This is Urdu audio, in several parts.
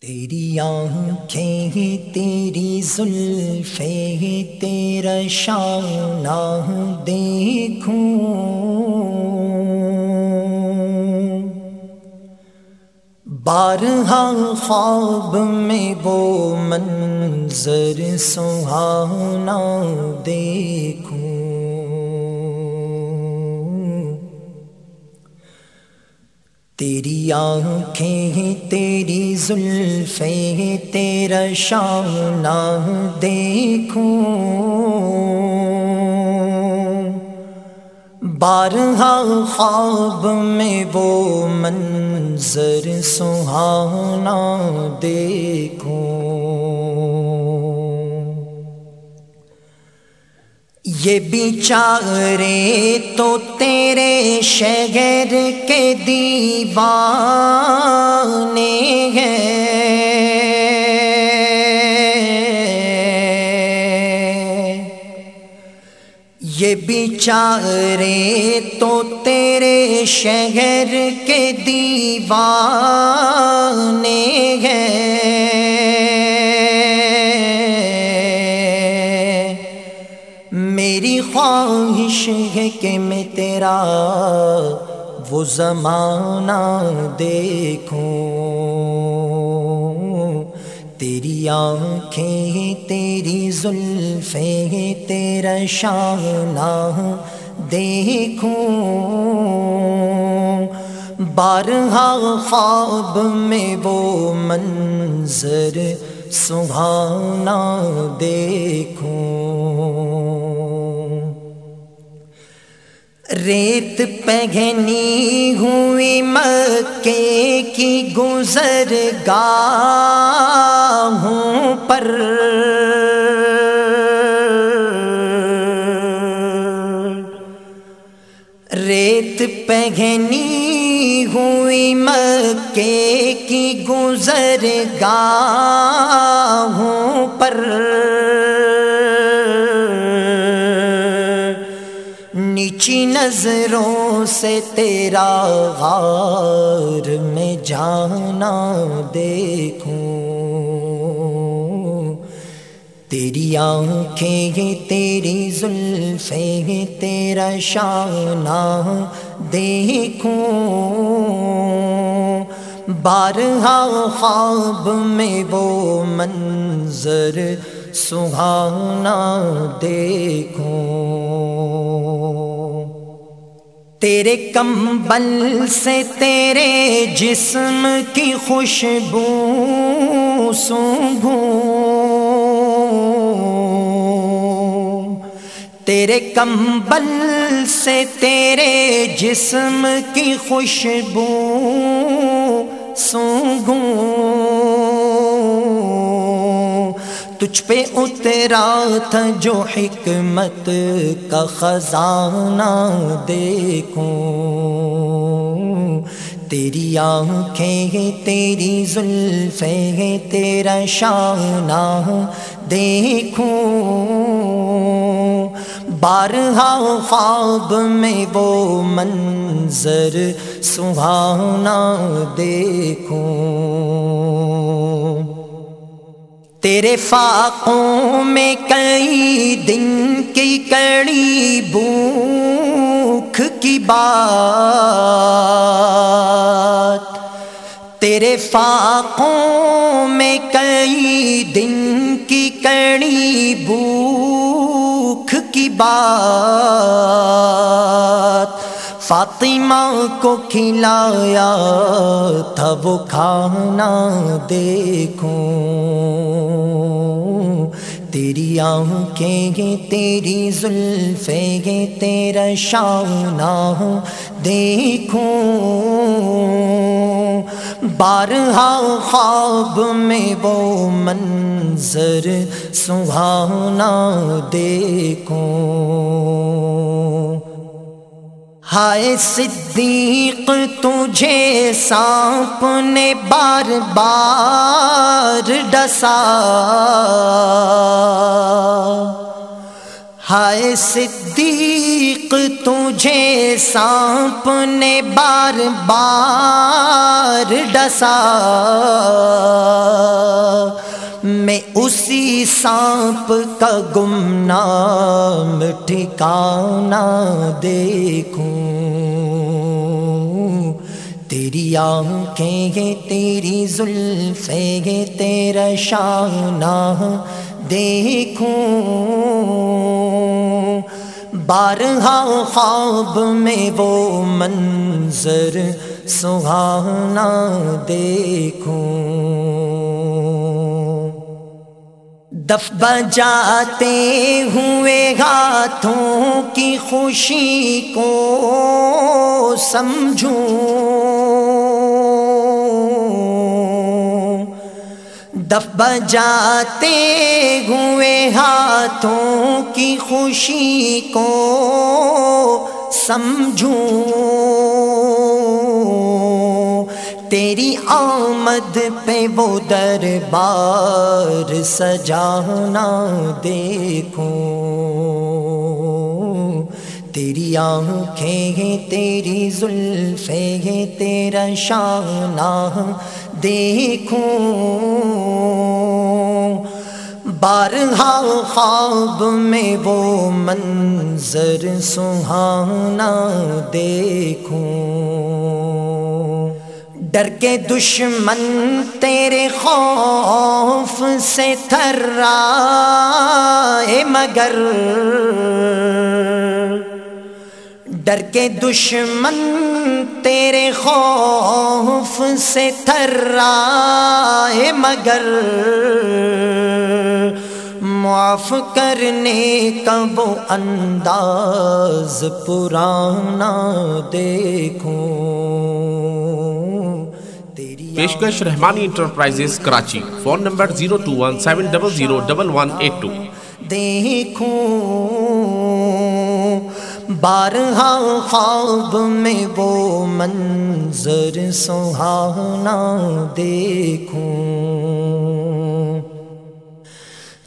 تیری آنکھیں تیری زلفیں تیرا شانہ دیکھوں۔ بارہا خواب میں وہ منظر سہانا دیکھوں۔ تیری آنکھیں تیری زلفیں تیرا شانہ دیکھوں۔ بارہا خواب میں وہ منظر سہانا دیکھوں۔ یہ بیچارے تو تیرے شہر کے دیوانے ہیں۔ یہ بیچارے تو تیرے شہر کے دیوانے ہیں۔ میری خواہش ہے کہ میں تیرا وہ زمانہ دیکھوں۔ تیری آنکھیں تیری زلفیں تیرا شانہ دیکھوں۔ بارہا خواب میں وہ منظر سہانا دیکھوں۔ ریت پہنی ہوئی مکے کی گزر گاہوں پر۔ ریت پہنی ہوئی مکے کی گزر گاہوں پر۔ نیچی نظروں سے تیرا غار میں جانا دیکھوں۔ تیری آنکھیں تیری زلفیں تیرا شانہ دیکھوں۔ بارہا خواب میں وہ منظر سہانا دیکھوں۔ تیرے کمبل سے تیرے جسم کی خوشبو سونگوں تیرے کمبل سے تیرے جسم کی خوشبو سونگوں تجھ پہ اترا تھا جو حکمت کا خزانہ دیکھوں۔ تیری آنکھیں تیری زلفیں تیرا شانہ دیکھوں۔ بارہا خواب میں وہ منظر سہانا دیکھوں۔ تیرے فاقوں میں کئی دن کی کڑی بھوک کی بات۔ تیرے فاقوں میں کئی دن کی کڑی بھوک کی بات۔ فاطمہ کو کھلایا تھا، وہ کھانا دیکھوں۔ تیری آنکھیں تیری گے تیرا شانہ دیکھوں۔ بارہا خواب میں وہ منظر سہانا دیکھوں۔ ہائے صدیق تجھے سانپ نے بار بار ڈسا۔ ہائے صدیق تجھے سانپ نے بار بار ڈسا۔ میں اسی سانپ کا گمنام ٹھکانا دیکھوں۔ تیری آنکھیں گے تیری زلفیں گے تیرا شانہ دیکھوں۔ بارہا خواب میں وہ منظر سہانا دیکھوں۔ دف بجاتے ہوئے ہاتھوں کی خوشی کو سمجھوں۔ دف بجاتے ہوئے ہاتھوں کی خوشی کو سمجھوں۔ تیری آمد پہ وہ دربار سجانا دیکھوں۔ تیری آنکھیں تیری زلفیں تیرا شانہ دیکھوں۔ بارہا خواب میں وہ منظر سہانا دیکھوں۔ ڈر کے دشمن تیرے خوف سے تھر رہا مگر ڈر کے دشمن تیرے خوف سے تھر رہا مگر معاف کرنے کا وہ انداز پرانا دیکھوں۔ پیشکش Rahmani enterprises Karachi, phone number zero two one seven double zero double one eight two. دیکھوں بارہا خواب میں وہ منظر سہانا دیکھوں۔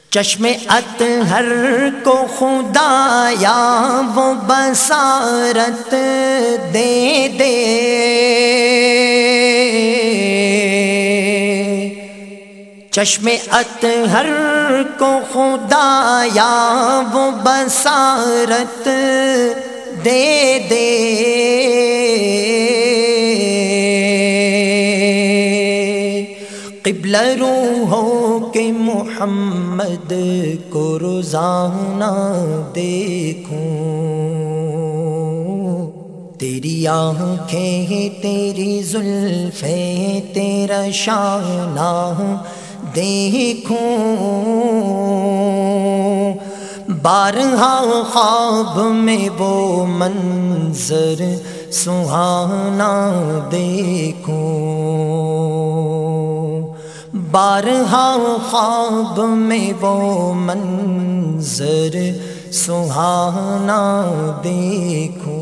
چشم ات ہر کو خدا یا وہ بسارت دے دے۔ چشم ات ہر کو خدا یا وہ بسارت دے دے۔ قبل روحوں کے محمد کو روزانہ دیکھوں۔ تیری آنکھیں تیری زلفیں تیرا شانہ۔ دیکھوں۔ بارہا خواب میں وہ منظر سہانا دیکھوں۔ بارہا خواب میں وہ منظر سہانا دیکھوں۔